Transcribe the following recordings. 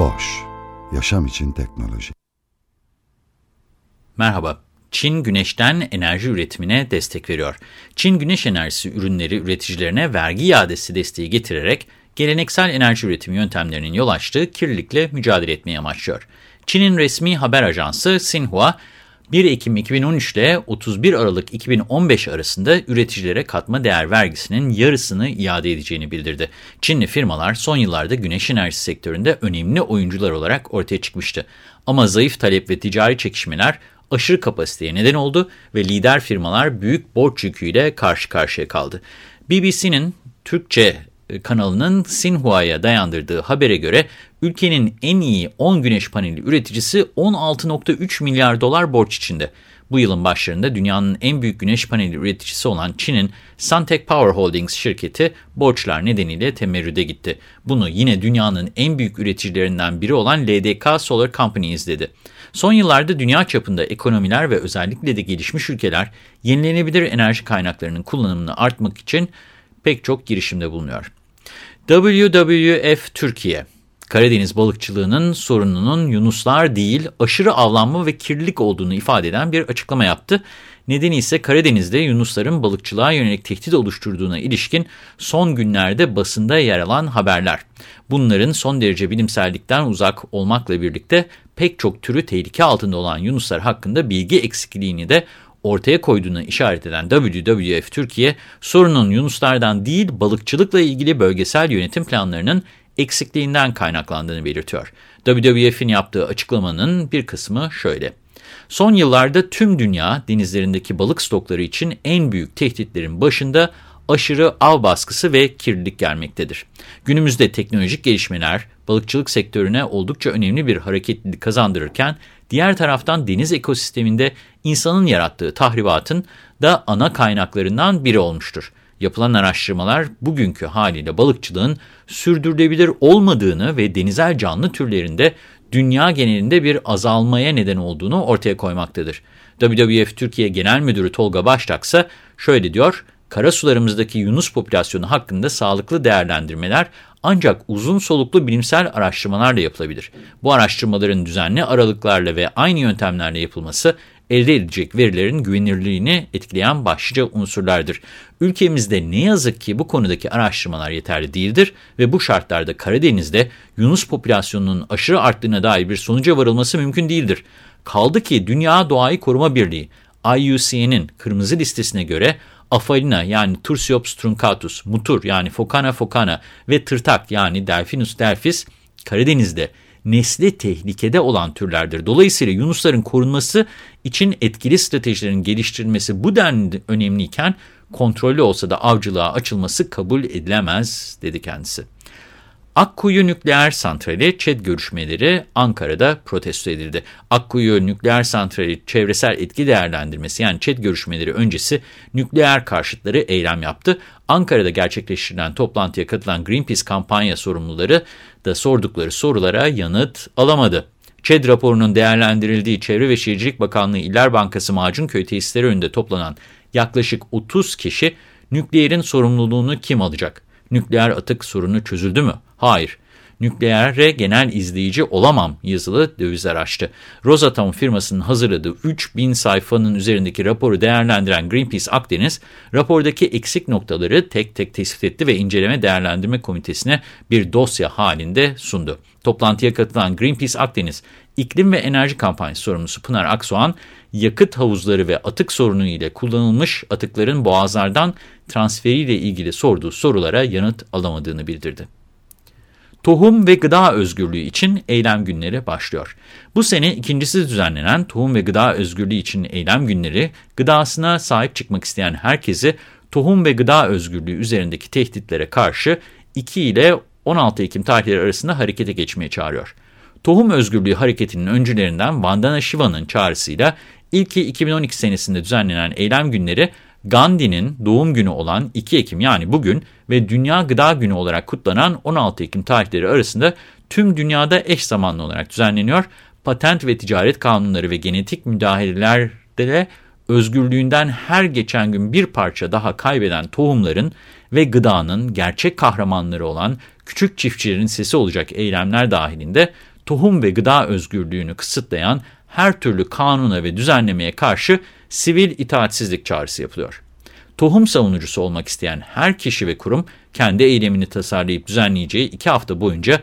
Boş, yaşam için teknoloji. Merhaba. Çin güneşten enerji üretimine destek veriyor. Çin güneş enerjisi ürünleri üreticilerine vergi iadesi desteği getirerek geleneksel enerji üretimi yöntemlerinin yol açtığı kirlilikle mücadele etmeye amaçlıyor. Çin'in resmi haber ajansı Xinhua, 1 Ekim 2013 ile 31 Aralık 2015 arasında üreticilere katma değer vergisinin yarısını iade edeceğini bildirdi. Çinli firmalar son yıllarda güneş enerjisi sektöründe önemli oyuncular olarak ortaya çıkmıştı. Ama zayıf talep ve ticari çekişmeler aşırı kapasiteye neden oldu ve lider firmalar büyük borç yüküyle karşı karşıya kaldı. BBC'nin Türkçe kanalının Xinhua'ya dayandırdığı habere göre ülkenin en iyi 10 güneş paneli üreticisi 16.3 milyar dolar borç içinde. Bu yılın başlarında dünyanın en büyük güneş paneli üreticisi olan Çin'in Suntech Power Holdings şirketi borçlar nedeniyle temerrüde gitti. Bunu yine dünyanın en büyük üreticilerinden biri olan LDK Solar Company izledi. Son yıllarda dünya çapında ekonomiler ve özellikle de gelişmiş ülkeler yenilenebilir enerji kaynaklarının kullanımını artmak için pek çok girişimde bulunuyor. WWF Türkiye, Karadeniz balıkçılığının sorununun yunuslar değil aşırı avlanma ve kirlilik olduğunu ifade eden bir açıklama yaptı. Nedeni ise Karadeniz'de yunusların balıkçılığa yönelik tehdit oluşturduğuna ilişkin son günlerde basında yer alan haberler. Bunların son derece bilimsellikten uzak olmakla birlikte pek çok türü tehlike altında olan yunuslar hakkında bilgi eksikliğini de ortaya koyduğunu işaret eden WWF Türkiye, sorunun yunuslardan değil balıkçılıkla ilgili bölgesel yönetim planlarının eksikliğinden kaynaklandığını belirtiyor. WWF'in yaptığı açıklamanın bir kısmı şöyle. Son yıllarda tüm dünya denizlerindeki balık stokları için en büyük tehditlerin başında aşırı av baskısı ve kirlilik gelmektedir. Günümüzde teknolojik gelişmeler balıkçılık sektörüne oldukça önemli bir hareketlilik kazandırırken, diğer taraftan deniz ekosisteminde insanın yarattığı tahribatın da ana kaynaklarından biri olmuştur. Yapılan araştırmalar bugünkü haliyle balıkçılığın sürdürülebilir olmadığını ve denizel canlı türlerinde dünya genelinde bir azalmaya neden olduğunu ortaya koymaktadır. WWF Türkiye Genel Müdürü Tolga Baştak ise şöyle diyor, karasularımızdaki yunus popülasyonu hakkında sağlıklı değerlendirmeler ancak uzun soluklu bilimsel araştırmalarla yapılabilir. Bu araştırmaların düzenli aralıklarla ve aynı yöntemlerle yapılması elde edilecek verilerin güvenilirliğini etkileyen başlıca unsurlardır. Ülkemizde ne yazık ki bu konudaki araştırmalar yeterli değildir ve bu şartlarda Karadeniz'de Yunus popülasyonunun aşırı arttığına dair bir sonuca varılması mümkün değildir. Kaldı ki Dünya Doğayı Koruma Birliği, IUCN'in kırmızı listesine göre Afalina yani Tursiops truncatus, Mutur yani Focana focana ve Tırtak yani Delphinus delphis Karadeniz'de nesli tehlikede olan türlerdir. Dolayısıyla yunusların korunması için etkili stratejilerin geliştirilmesi bu denli önemliyken kontrollü olsa da avcılığa açılması kabul edilemez dedi kendisi. Akkuyu Nükleer Santrali ÇED görüşmeleri Ankara'da protesto edildi. Akkuyu Nükleer Santrali çevresel etki değerlendirmesi yani ÇED görüşmeleri öncesi nükleer karşıtları eylem yaptı. Ankara'da gerçekleştirilen toplantıya katılan Greenpeace kampanya sorumluları da sordukları sorulara yanıt alamadı. ÇED raporunun değerlendirildiği Çevre ve Şehircilik Bakanlığı İller Bankası Macunköy tesisleri önünde toplanan yaklaşık 30 kişi nükleerin sorumluluğunu kim alacak? Nükleer atık sorunu çözüldü mü? Hayır. Nükleere genel izleyici olamam yazılı dövizler açtı. Rosatom firmasının hazırladığı 3000 sayfanın üzerindeki raporu değerlendiren Greenpeace Akdeniz, rapordaki eksik noktaları tek tek tespit etti ve inceleme değerlendirme komitesine bir dosya halinde sundu. Toplantıya katılan Greenpeace Akdeniz, İklim ve Enerji Kampanyası sorumlusu Pınar Aksoğan, yakıt havuzları ve atık sorunu ile kullanılmış atıkların boğazlardan transferiyle ilgili sorduğu sorulara yanıt alamadığını bildirdi. Tohum ve gıda özgürlüğü için eylem günleri başlıyor. Bu sene ikincisi düzenlenen tohum ve gıda özgürlüğü için eylem günleri, gıdasına sahip çıkmak isteyen herkesi tohum ve gıda özgürlüğü üzerindeki tehditlere karşı 2 ile 16 Ekim tarihleri arasında harekete geçmeye çağırıyor. Tohum Özgürlüğü Hareketi'nin öncülerinden Vandana Shiva'nın çağrısıyla ilki 2012 senesinde düzenlenen eylem günleri Gandhi'nin doğum günü olan 2 Ekim yani bugün ve Dünya Gıda Günü olarak kutlanan 16 Ekim tarihleri arasında tüm dünyada eş zamanlı olarak düzenleniyor. Patent ve ticaret kanunları ve genetik müdahalelerde özgürlüğünden her geçen gün bir parça daha kaybeden tohumların ve gıdanın gerçek kahramanları olan küçük çiftçilerin sesi olacak eylemler dahilinde tohum ve gıda özgürlüğünü kısıtlayan her türlü kanuna ve düzenlemeye karşı sivil itaatsizlik çağrısı yapılıyor. Tohum savunucusu olmak isteyen her kişi ve kurum kendi eylemini tasarlayıp düzenleyeceği iki hafta boyunca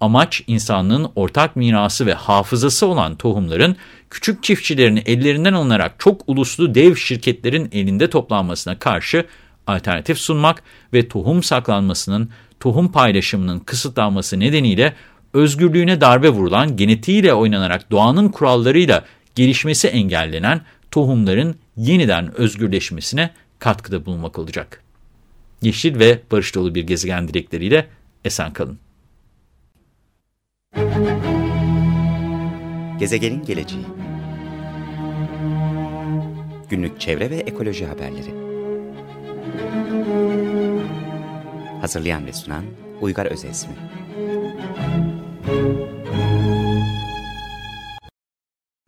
amaç insanlığın ortak mirası ve hafızası olan tohumların küçük çiftçilerin ellerinden alınarak çok uluslu dev şirketlerin elinde toplanmasına karşı alternatif sunmak ve tohum saklanmasının, tohum paylaşımının kısıtlanması nedeniyle özgürlüğüne darbe vurulan, genetiğiyle oynanarak doğanın kurallarıyla gelişmesi engellenen tohumların yeniden özgürleşmesine katkıda bulunmak olacak. Yeşil ve barış dolu bir gezegen dilekleriyle esen kalın. Gezegenin geleceği Günlük çevre ve ekoloji haberleri Hazırlayan ve sunan Uygar Özesmi